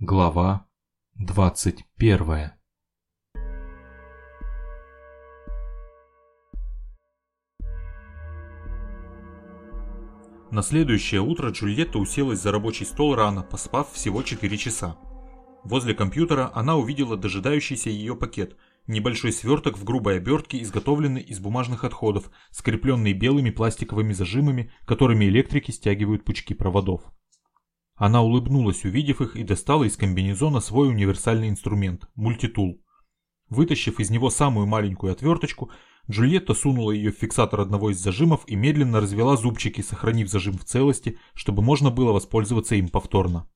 Глава 21 На следующее утро Джульетта уселась за рабочий стол рано, поспав всего 4 часа. Возле компьютера она увидела дожидающийся ее пакет, небольшой сверток в грубой обертке, изготовленный из бумажных отходов, скрепленный белыми пластиковыми зажимами, которыми электрики стягивают пучки проводов. Она улыбнулась, увидев их, и достала из комбинезона свой универсальный инструмент – мультитул. Вытащив из него самую маленькую отверточку, Джульетта сунула ее в фиксатор одного из зажимов и медленно развела зубчики, сохранив зажим в целости, чтобы можно было воспользоваться им повторно.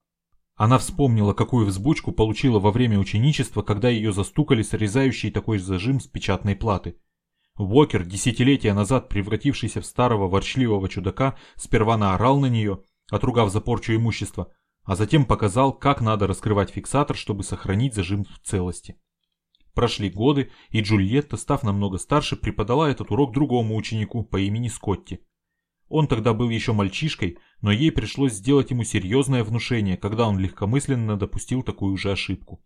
Она вспомнила, какую взбучку получила во время ученичества, когда ее застукали срезающий такой зажим с печатной платы. Уокер, десятилетия назад превратившийся в старого ворчливого чудака, сперва наорал на нее – отругав за порчу имущества, а затем показал, как надо раскрывать фиксатор, чтобы сохранить зажим в целости. Прошли годы, и Джульетта, став намного старше, преподала этот урок другому ученику по имени Скотти. Он тогда был еще мальчишкой, но ей пришлось сделать ему серьезное внушение, когда он легкомысленно допустил такую же ошибку.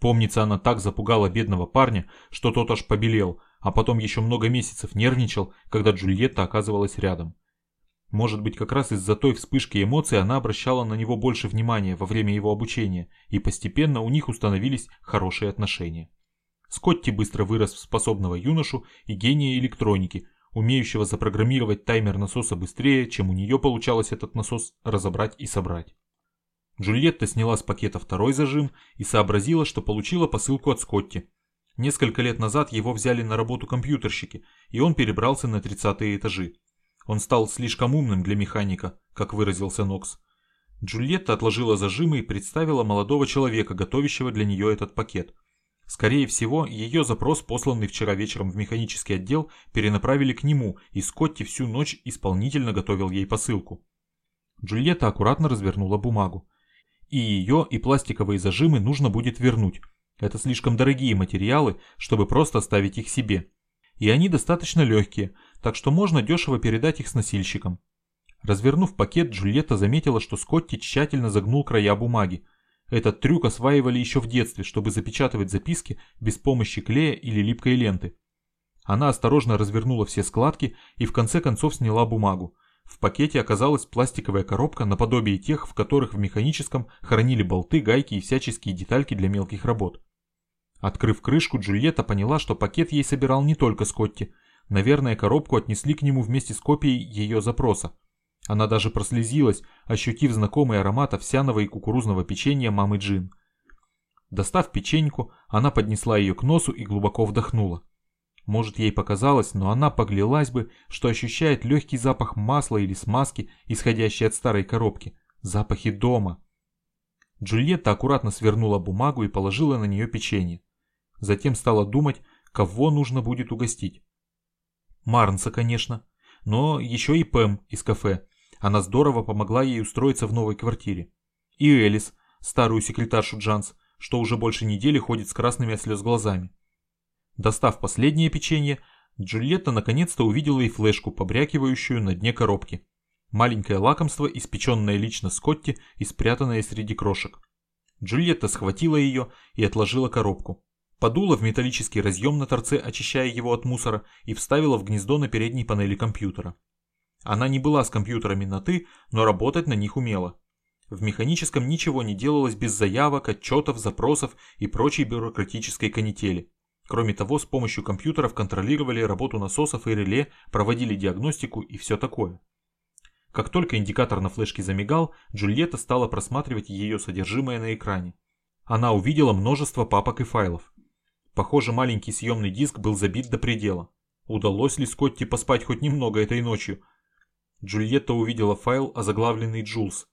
Помнится, она так запугала бедного парня, что тот аж побелел, а потом еще много месяцев нервничал, когда Джульетта оказывалась рядом. Может быть, как раз из-за той вспышки эмоций она обращала на него больше внимания во время его обучения, и постепенно у них установились хорошие отношения. Скотти быстро вырос в способного юношу и гения электроники, умеющего запрограммировать таймер насоса быстрее, чем у нее получалось этот насос разобрать и собрать. Джульетта сняла с пакета второй зажим и сообразила, что получила посылку от Скотти. Несколько лет назад его взяли на работу компьютерщики, и он перебрался на 30 этажи. Он стал слишком умным для механика, как выразился Нокс. Джульетта отложила зажимы и представила молодого человека, готовящего для нее этот пакет. Скорее всего, ее запрос, посланный вчера вечером в механический отдел, перенаправили к нему, и Скотти всю ночь исполнительно готовил ей посылку. Джульетта аккуратно развернула бумагу. И ее, и пластиковые зажимы нужно будет вернуть. Это слишком дорогие материалы, чтобы просто оставить их себе. И они достаточно легкие, так что можно дешево передать их с носильщиком. Развернув пакет, Джульетта заметила, что Скотти тщательно загнул края бумаги. Этот трюк осваивали еще в детстве, чтобы запечатывать записки без помощи клея или липкой ленты. Она осторожно развернула все складки и в конце концов сняла бумагу. В пакете оказалась пластиковая коробка наподобие тех, в которых в механическом хранили болты, гайки и всяческие детальки для мелких работ. Открыв крышку, Джульетта поняла, что пакет ей собирал не только Скотти, Наверное, коробку отнесли к нему вместе с копией ее запроса. Она даже прослезилась, ощутив знакомый аромат овсяного и кукурузного печенья мамы Джин. Достав печеньку, она поднесла ее к носу и глубоко вдохнула. Может, ей показалось, но она поглялась бы, что ощущает легкий запах масла или смазки, исходящий от старой коробки. Запахи дома. Джульетта аккуратно свернула бумагу и положила на нее печенье. Затем стала думать, кого нужно будет угостить. Марнса, конечно, но еще и Пэм из кафе. Она здорово помогла ей устроиться в новой квартире. И Элис, старую секретаршу Джанс, что уже больше недели ходит с красными от слез глазами. Достав последнее печенье, Джульетта наконец-то увидела и флешку, побрякивающую на дне коробки. Маленькое лакомство, испеченное лично Скотти и спрятанное среди крошек. Джульетта схватила ее и отложила коробку подула в металлический разъем на торце, очищая его от мусора, и вставила в гнездо на передней панели компьютера. Она не была с компьютерами на «ты», но работать на них умела. В механическом ничего не делалось без заявок, отчетов, запросов и прочей бюрократической канители. Кроме того, с помощью компьютеров контролировали работу насосов и реле, проводили диагностику и все такое. Как только индикатор на флешке замигал, Джульетта стала просматривать ее содержимое на экране. Она увидела множество папок и файлов. Похоже, маленький съемный диск был забит до предела. Удалось ли Скотти поспать хоть немного этой ночью? Джульетта увидела файл, озаглавленный Джулс.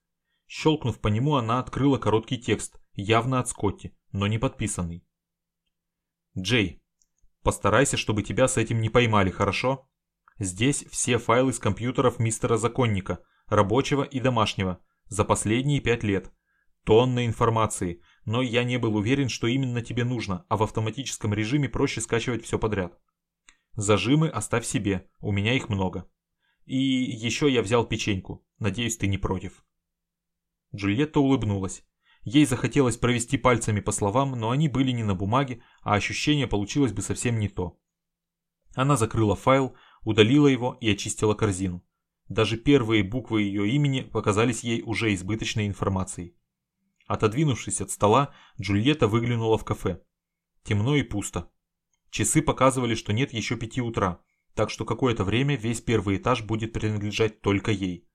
Щелкнув по нему, она открыла короткий текст, явно от Скотти, но не подписанный. Джей, постарайся, чтобы тебя с этим не поймали, хорошо? Здесь все файлы с компьютеров мистера Законника, рабочего и домашнего, за последние пять лет. Тонны информации, но я не был уверен, что именно тебе нужно, а в автоматическом режиме проще скачивать все подряд. Зажимы оставь себе, у меня их много. И еще я взял печеньку, надеюсь, ты не против. Джульетта улыбнулась. Ей захотелось провести пальцами по словам, но они были не на бумаге, а ощущение получилось бы совсем не то. Она закрыла файл, удалила его и очистила корзину. Даже первые буквы ее имени показались ей уже избыточной информацией. Отодвинувшись от стола, Джульетта выглянула в кафе. Темно и пусто. Часы показывали, что нет еще пяти утра, так что какое-то время весь первый этаж будет принадлежать только ей.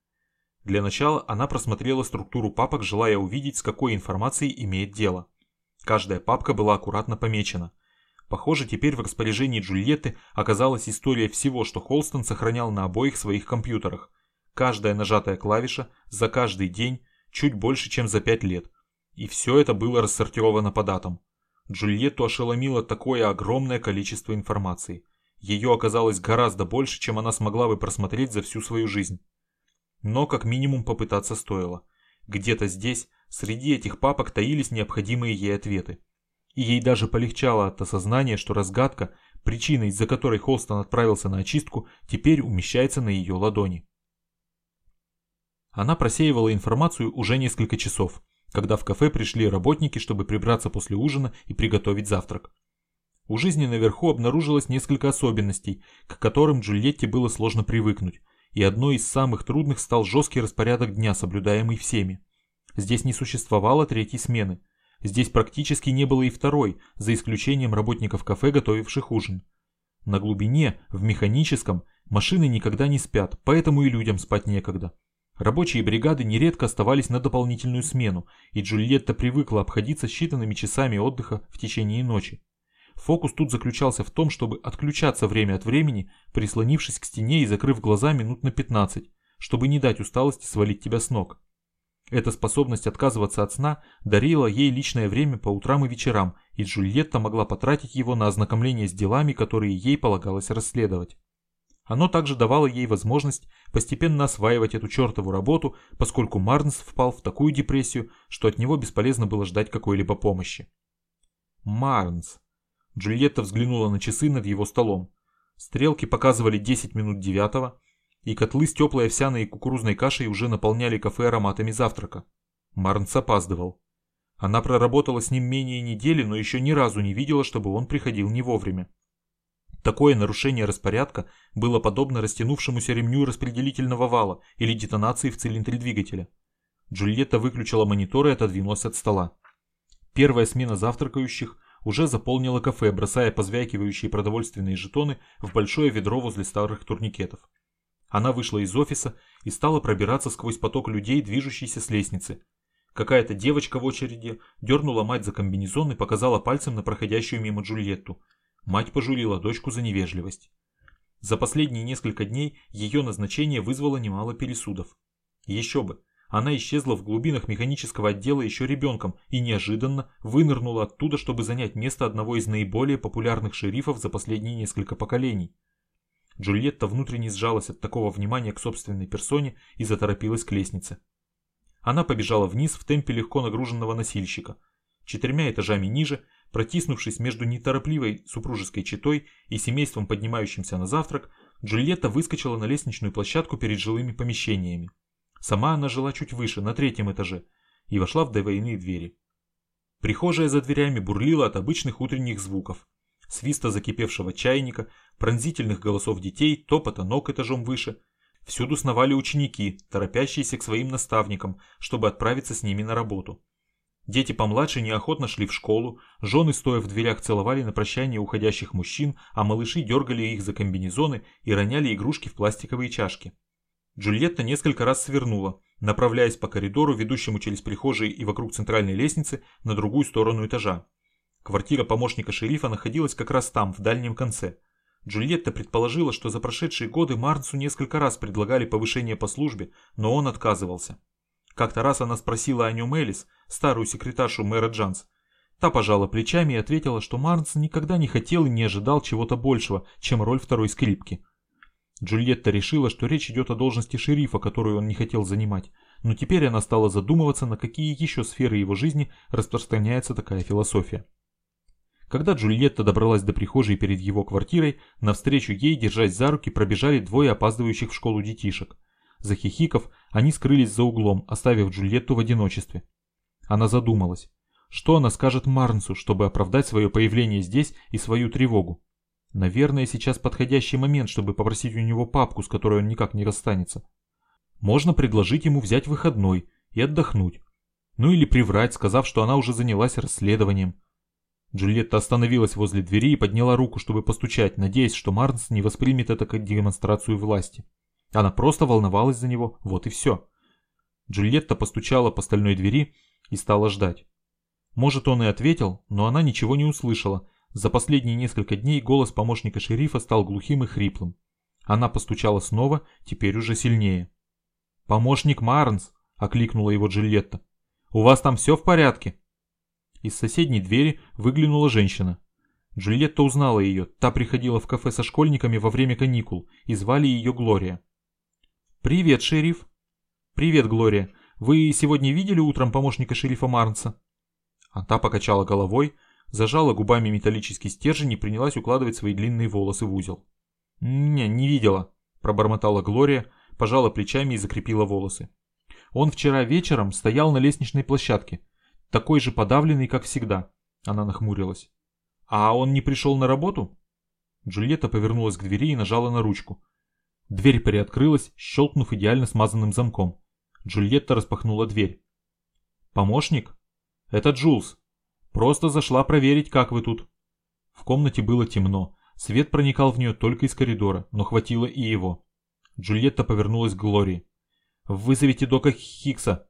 Для начала она просмотрела структуру папок, желая увидеть, с какой информацией имеет дело. Каждая папка была аккуратно помечена. Похоже, теперь в распоряжении Джульетты оказалась история всего, что Холстон сохранял на обоих своих компьютерах. Каждая нажатая клавиша за каждый день чуть больше, чем за пять лет. И все это было рассортировано по датам. Джульетту ошеломило такое огромное количество информации. Ее оказалось гораздо больше, чем она смогла бы просмотреть за всю свою жизнь. Но как минимум попытаться стоило. Где-то здесь, среди этих папок таились необходимые ей ответы. И ей даже полегчало от осознания, что разгадка, причина из-за которой Холстон отправился на очистку, теперь умещается на ее ладони. Она просеивала информацию уже несколько часов, когда в кафе пришли работники, чтобы прибраться после ужина и приготовить завтрак. У жизни наверху обнаружилось несколько особенностей, к которым Джульетте было сложно привыкнуть, и одной из самых трудных стал жесткий распорядок дня, соблюдаемый всеми. Здесь не существовало третьей смены. Здесь практически не было и второй, за исключением работников кафе, готовивших ужин. На глубине, в механическом, машины никогда не спят, поэтому и людям спать некогда. Рабочие бригады нередко оставались на дополнительную смену, и Джульетта привыкла обходиться считанными часами отдыха в течение ночи. Фокус тут заключался в том, чтобы отключаться время от времени, прислонившись к стене и закрыв глаза минут на 15, чтобы не дать усталости свалить тебя с ног. Эта способность отказываться от сна дарила ей личное время по утрам и вечерам, и Джульетта могла потратить его на ознакомление с делами, которые ей полагалось расследовать. Оно также давало ей возможность постепенно осваивать эту чертову работу, поскольку Марнс впал в такую депрессию, что от него бесполезно было ждать какой-либо помощи. Марнс. Джульетта взглянула на часы над его столом. Стрелки показывали 10 минут девятого, и котлы с теплой овсяной и кукурузной кашей уже наполняли кафе ароматами завтрака. Марнс опаздывал. Она проработала с ним менее недели, но еще ни разу не видела, чтобы он приходил не вовремя. Такое нарушение распорядка было подобно растянувшемуся ремню распределительного вала или детонации в цилиндре двигателя. Джульетта выключила монитор и отодвинулась от стола. Первая смена завтракающих уже заполнила кафе, бросая позвякивающие продовольственные жетоны в большое ведро возле старых турникетов. Она вышла из офиса и стала пробираться сквозь поток людей, движущийся с лестницы. Какая-то девочка в очереди дернула мать за комбинезон и показала пальцем на проходящую мимо Джульетту – Мать пожурила дочку за невежливость. За последние несколько дней ее назначение вызвало немало пересудов. Еще бы, она исчезла в глубинах механического отдела еще ребенком и неожиданно вынырнула оттуда, чтобы занять место одного из наиболее популярных шерифов за последние несколько поколений. Джульетта внутренне сжалась от такого внимания к собственной персоне и заторопилась к лестнице. Она побежала вниз в темпе легко нагруженного носильщика. Четырьмя этажами ниже Протиснувшись между неторопливой супружеской четой и семейством, поднимающимся на завтрак, Джульетта выскочила на лестничную площадку перед жилыми помещениями. Сама она жила чуть выше, на третьем этаже, и вошла в двойные двери. Прихожая за дверями бурлила от обычных утренних звуков. Свиста закипевшего чайника, пронзительных голосов детей, топота ног этажом выше. Всюду сновали ученики, торопящиеся к своим наставникам, чтобы отправиться с ними на работу. Дети помладше неохотно шли в школу, жены, стоя в дверях, целовали на прощание уходящих мужчин, а малыши дергали их за комбинезоны и роняли игрушки в пластиковые чашки. Джульетта несколько раз свернула, направляясь по коридору, ведущему через прихожие и вокруг центральной лестницы, на другую сторону этажа. Квартира помощника шерифа находилась как раз там, в дальнем конце. Джульетта предположила, что за прошедшие годы Марнсу несколько раз предлагали повышение по службе, но он отказывался. Как-то раз она спросила о нем Элис, старую секретаршу мэра Джанс. Та пожала плечами и ответила, что Марнс никогда не хотел и не ожидал чего-то большего, чем роль второй скрипки. Джульетта решила, что речь идет о должности шерифа, которую он не хотел занимать, но теперь она стала задумываться, на какие еще сферы его жизни распространяется такая философия. Когда Джульетта добралась до прихожей перед его квартирой, навстречу ей, держась за руки, пробежали двое опаздывающих в школу детишек. Захихиков, они скрылись за углом, оставив Джульетту в одиночестве. Она задумалась. Что она скажет Марнсу, чтобы оправдать свое появление здесь и свою тревогу? Наверное, сейчас подходящий момент, чтобы попросить у него папку, с которой он никак не расстанется. Можно предложить ему взять выходной и отдохнуть. Ну или приврать, сказав, что она уже занялась расследованием. Джульетта остановилась возле двери и подняла руку, чтобы постучать, надеясь, что Марнс не воспримет это как демонстрацию власти. Она просто волновалась за него, вот и все. Джульетта постучала по стальной двери и стала ждать. Может, он и ответил, но она ничего не услышала. За последние несколько дней голос помощника шерифа стал глухим и хриплым. Она постучала снова, теперь уже сильнее. «Помощник Марнс!» – окликнула его Джульетта. «У вас там все в порядке?» Из соседней двери выглянула женщина. Джульетта узнала ее, та приходила в кафе со школьниками во время каникул, и звали ее Глория. «Привет, шериф!» «Привет, Глория. Вы сегодня видели утром помощника шерифа Марнса?» А та покачала головой, зажала губами металлический стержень и принялась укладывать свои длинные волосы в узел. «Не, не видела», – пробормотала Глория, пожала плечами и закрепила волосы. «Он вчера вечером стоял на лестничной площадке, такой же подавленный, как всегда», – она нахмурилась. «А он не пришел на работу?» Джульетта повернулась к двери и нажала на ручку. Дверь приоткрылась, щелкнув идеально смазанным замком. Джульетта распахнула дверь. «Помощник?» «Это Джулс. Просто зашла проверить, как вы тут». В комнате было темно. Свет проникал в нее только из коридора, но хватило и его. Джульетта повернулась к Глории. «Вызовите Дока Хикса».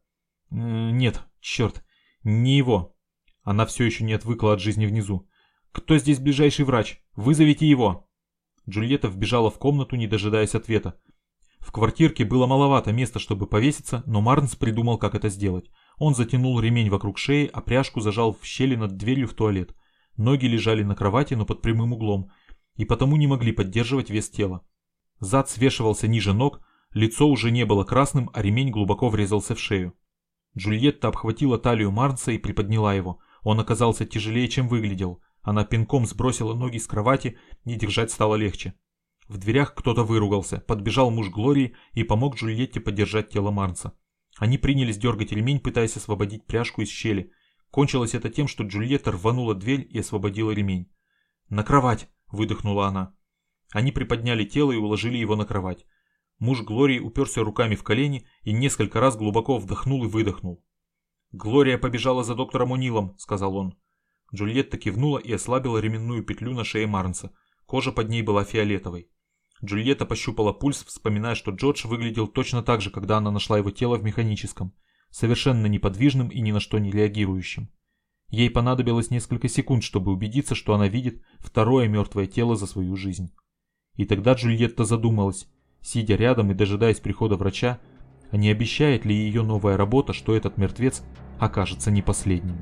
«Нет, черт, не его». Она все еще не отвыкла от жизни внизу. «Кто здесь ближайший врач? Вызовите его!» Джульетта вбежала в комнату, не дожидаясь ответа. В квартирке было маловато места, чтобы повеситься, но Марнс придумал, как это сделать. Он затянул ремень вокруг шеи, а пряжку зажал в щели над дверью в туалет. Ноги лежали на кровати, но под прямым углом, и потому не могли поддерживать вес тела. Зад свешивался ниже ног, лицо уже не было красным, а ремень глубоко врезался в шею. Джульетта обхватила талию Марнса и приподняла его. Он оказался тяжелее, чем выглядел. Она пинком сбросила ноги с кровати, и держать стало легче. В дверях кто-то выругался, подбежал муж Глории и помог Джульетте поддержать тело Марнса. Они принялись дергать ремень, пытаясь освободить пряжку из щели. Кончилось это тем, что Джульетта рванула дверь и освободила ремень. «На кровать!» – выдохнула она. Они приподняли тело и уложили его на кровать. Муж Глории уперся руками в колени и несколько раз глубоко вдохнул и выдохнул. «Глория побежала за доктором Унилом», – сказал он. Джульетта кивнула и ослабила ременную петлю на шее Марнса. Кожа под ней была фиолетовой. Джульетта пощупала пульс, вспоминая, что Джордж выглядел точно так же, когда она нашла его тело в механическом, совершенно неподвижным и ни на что не реагирующим. Ей понадобилось несколько секунд, чтобы убедиться, что она видит второе мертвое тело за свою жизнь. И тогда Джульетта задумалась, сидя рядом и дожидаясь прихода врача, а не обещает ли ее новая работа, что этот мертвец окажется не последним.